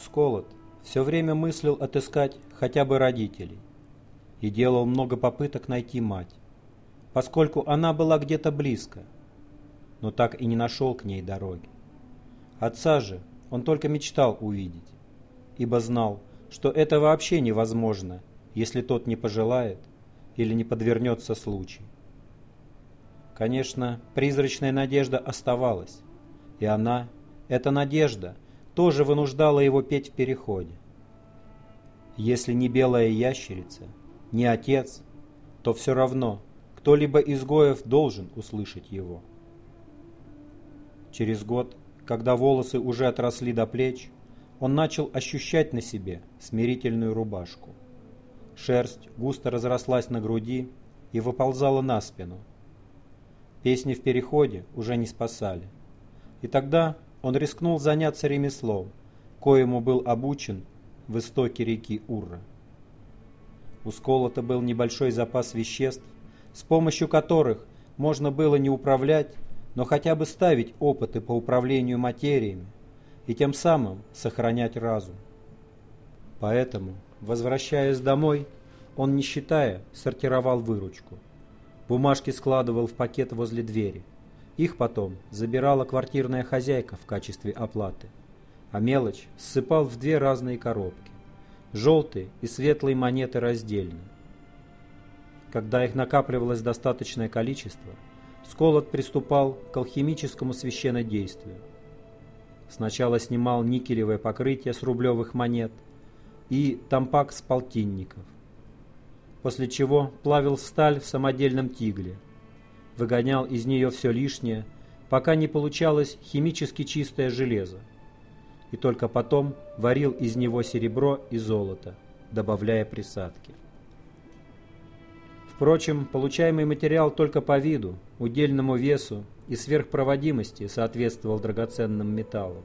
Сколот все время мыслил отыскать хотя бы родителей и делал много попыток найти мать, поскольку она была где-то близко, но так и не нашел к ней дороги. Отца же он только мечтал увидеть, ибо знал, что это вообще невозможно, если тот не пожелает или не подвернется случай. Конечно, призрачная надежда оставалась, и она, эта надежда, тоже вынуждала его петь в переходе. Если не белая ящерица, не отец, то все равно кто-либо из Гоев должен услышать его. Через год, когда волосы уже отросли до плеч, он начал ощущать на себе смирительную рубашку. Шерсть густо разрослась на груди и выползала на спину. Песни в переходе уже не спасали. И тогда он рискнул заняться ремеслом, коему был обучен в истоке реки Урра. У Сколота был небольшой запас веществ, с помощью которых можно было не управлять, но хотя бы ставить опыты по управлению материями и тем самым сохранять разум. Поэтому, возвращаясь домой, он, не считая, сортировал выручку. Бумажки складывал в пакет возле двери. Их потом забирала квартирная хозяйка в качестве оплаты. А мелочь ссыпал в две разные коробки. Желтые и светлые монеты раздельно. Когда их накапливалось достаточное количество, Сколот приступал к алхимическому священнодействию. Сначала снимал никелевое покрытие с рублевых монет и тампак с полтинников. После чего плавил сталь в самодельном тигле. Выгонял из нее все лишнее, пока не получалось химически чистое железо. И только потом варил из него серебро и золото, добавляя присадки. Впрочем, получаемый материал только по виду, удельному весу и сверхпроводимости соответствовал драгоценным металлам.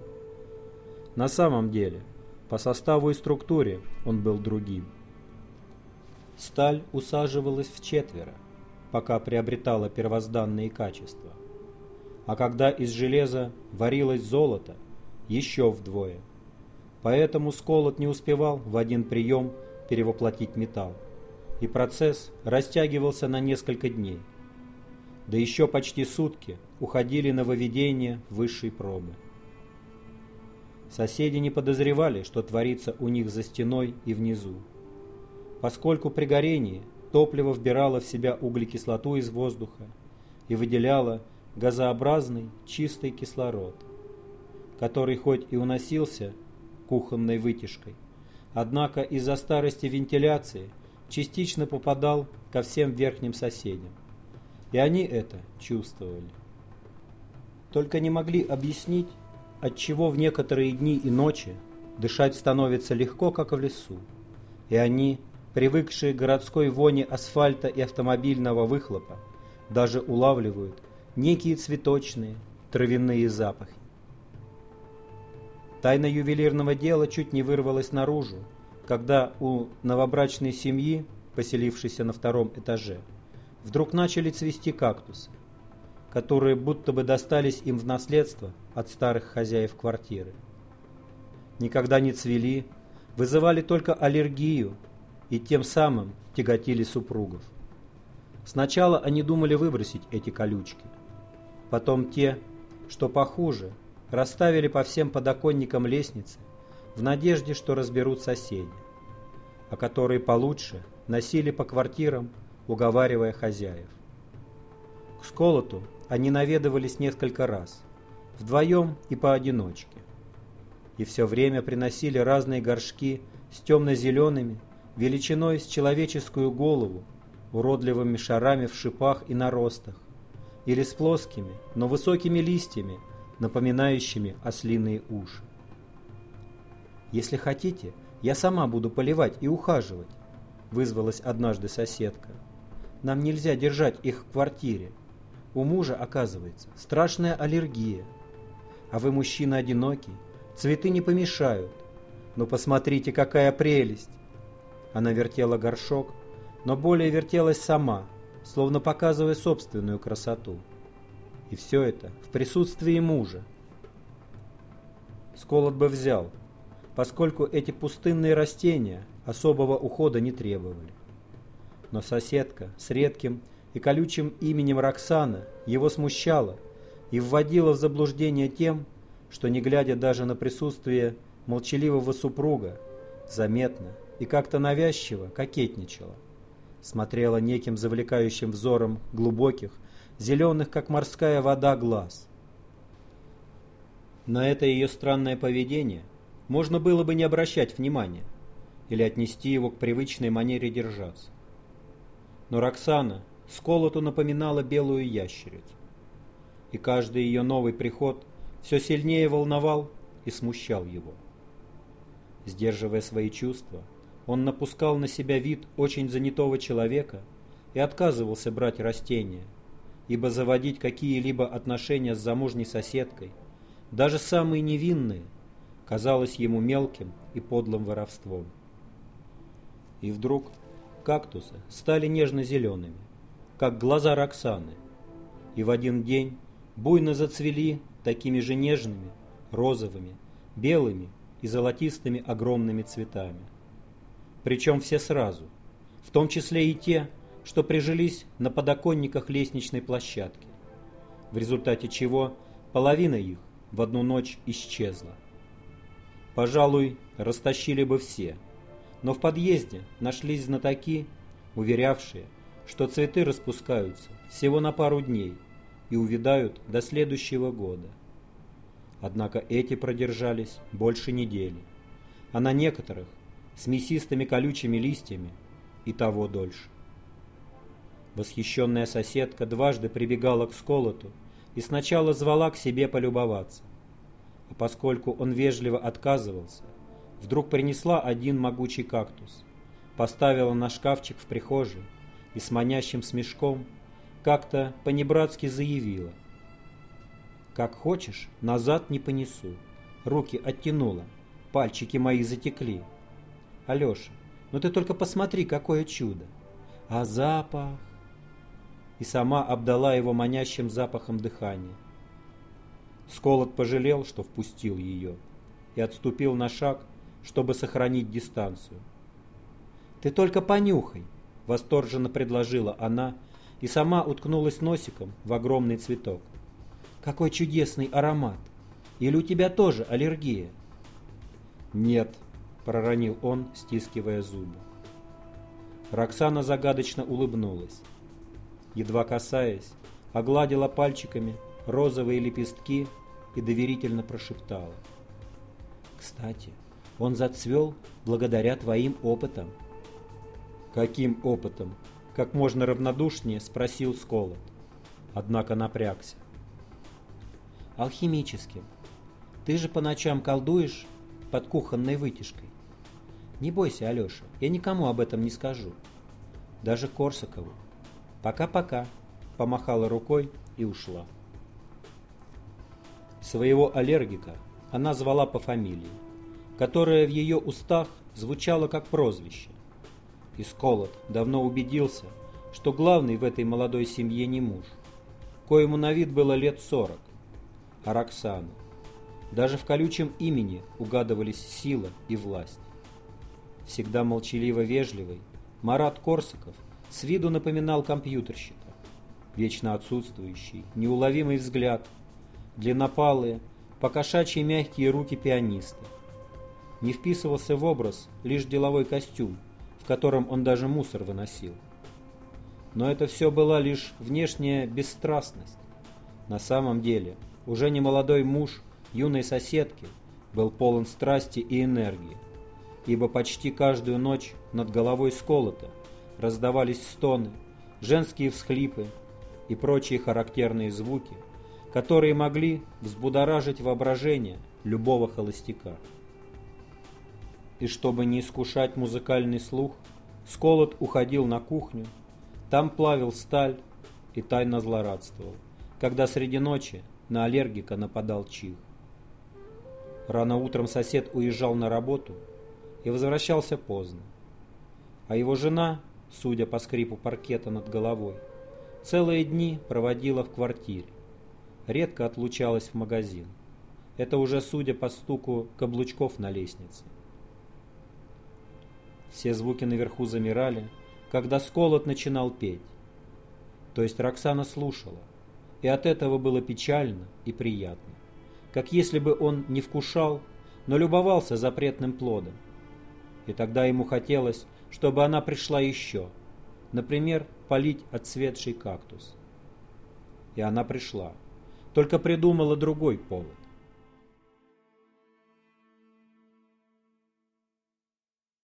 На самом деле, по составу и структуре он был другим. Сталь усаживалась в четверо, пока приобретала первозданные качества. А когда из железа варилось золото, еще вдвое. Поэтому сколот не успевал в один прием перевоплотить металл и процесс растягивался на несколько дней. Да еще почти сутки уходили на выведение высшей пробы. Соседи не подозревали, что творится у них за стеной и внизу. Поскольку при горении топливо вбирало в себя углекислоту из воздуха и выделяло газообразный чистый кислород, который хоть и уносился кухонной вытяжкой, однако из-за старости вентиляции – частично попадал ко всем верхним соседям. И они это чувствовали. Только не могли объяснить, отчего в некоторые дни и ночи дышать становится легко, как в лесу. И они, привыкшие к городской воне асфальта и автомобильного выхлопа, даже улавливают некие цветочные, травяные запахи. Тайна ювелирного дела чуть не вырвалась наружу, когда у новобрачной семьи, поселившейся на втором этаже, вдруг начали цвести кактусы, которые будто бы достались им в наследство от старых хозяев квартиры. Никогда не цвели, вызывали только аллергию и тем самым тяготили супругов. Сначала они думали выбросить эти колючки, потом те, что похуже, расставили по всем подоконникам лестницы в надежде, что разберут соседи, а которые получше носили по квартирам, уговаривая хозяев. К сколоту они наведывались несколько раз, вдвоем и поодиночке, и все время приносили разные горшки с темно-зелеными, величиной с человеческую голову, уродливыми шарами в шипах и наростах, или с плоскими, но высокими листьями, напоминающими ослиные уши. «Если хотите, я сама буду поливать и ухаживать», — вызвалась однажды соседка. «Нам нельзя держать их в квартире. У мужа, оказывается, страшная аллергия. А вы мужчина одинокий, цветы не помешают. Но посмотрите, какая прелесть!» Она вертела горшок, но более вертелась сама, словно показывая собственную красоту. И все это в присутствии мужа. Сколот бы взял, поскольку эти пустынные растения особого ухода не требовали. Но соседка с редким и колючим именем Роксана его смущала и вводила в заблуждение тем, что, не глядя даже на присутствие молчаливого супруга, заметно и как-то навязчиво кокетничала. Смотрела неким завлекающим взором глубоких, зеленых, как морская вода, глаз. На это ее странное поведение можно было бы не обращать внимания или отнести его к привычной манере держаться. Но Роксана сколоту напоминала белую ящерицу, и каждый ее новый приход все сильнее волновал и смущал его. Сдерживая свои чувства, он напускал на себя вид очень занятого человека и отказывался брать растения, ибо заводить какие-либо отношения с замужней соседкой, даже самые невинные, казалось ему мелким и подлым воровством. И вдруг кактусы стали нежно-зелеными, как глаза Роксаны, и в один день буйно зацвели такими же нежными, розовыми, белыми и золотистыми огромными цветами. Причем все сразу, в том числе и те, что прижились на подоконниках лестничной площадки, в результате чего половина их в одну ночь исчезла. Пожалуй, растащили бы все, но в подъезде нашлись знатоки, уверявшие, что цветы распускаются всего на пару дней и увядают до следующего года. Однако эти продержались больше недели, а на некоторых с мясистыми колючими листьями и того дольше. Восхищенная соседка дважды прибегала к сколоту и сначала звала к себе полюбоваться. А поскольку он вежливо отказывался, вдруг принесла один могучий кактус, поставила на шкафчик в прихожей и с манящим смешком как-то понебратски заявила. «Как хочешь, назад не понесу». Руки оттянула, пальчики мои затекли. «Алеша, ну ты только посмотри, какое чудо! А запах!» И сама обдала его манящим запахом дыхания. Сколот пожалел, что впустил ее, и отступил на шаг, чтобы сохранить дистанцию. «Ты только понюхай!» — восторженно предложила она и сама уткнулась носиком в огромный цветок. «Какой чудесный аромат! Или у тебя тоже аллергия?» «Нет», — проронил он, стискивая зубы. Роксана загадочно улыбнулась. Едва касаясь, огладила пальчиками розовые лепестки и доверительно прошептала. «Кстати, он зацвел благодаря твоим опытам». «Каким опытом?» — как можно равнодушнее спросил Сколот. Однако напрягся. «Алхимическим. Ты же по ночам колдуешь под кухонной вытяжкой. Не бойся, Алеша, я никому об этом не скажу. Даже Корсакову. Пока-пока», — помахала рукой и ушла. Своего аллергика она звала по фамилии, которая в ее устах звучала как прозвище. И Сколот давно убедился, что главный в этой молодой семье не муж, коему на вид было лет сорок, а Роксана. Даже в колючем имени угадывались сила и власть. Всегда молчаливо-вежливый, Марат Корсаков с виду напоминал компьютерщика. Вечно отсутствующий, неуловимый взгляд, длиннопалые, покошачьи мягкие руки пианиста. Не вписывался в образ лишь деловой костюм, в котором он даже мусор выносил. Но это все была лишь внешняя бесстрастность. На самом деле, уже не молодой муж юной соседки был полон страсти и энергии, ибо почти каждую ночь над головой сколота раздавались стоны, женские всхлипы и прочие характерные звуки, которые могли взбудоражить воображение любого холостяка. И чтобы не искушать музыкальный слух, Сколот уходил на кухню, там плавил сталь и тайно злорадствовал, когда среди ночи на аллергика нападал чих. Рано утром сосед уезжал на работу и возвращался поздно. А его жена, судя по скрипу паркета над головой, целые дни проводила в квартире, редко отлучалась в магазин, Это уже судя по стуку каблучков на лестнице. Все звуки наверху замирали, когда Сколот начинал петь. То есть Роксана слушала, и от этого было печально и приятно, как если бы он не вкушал, но любовался запретным плодом. И тогда ему хотелось, чтобы она пришла еще, например, полить отцветший кактус. И она пришла, только придумала другой повод.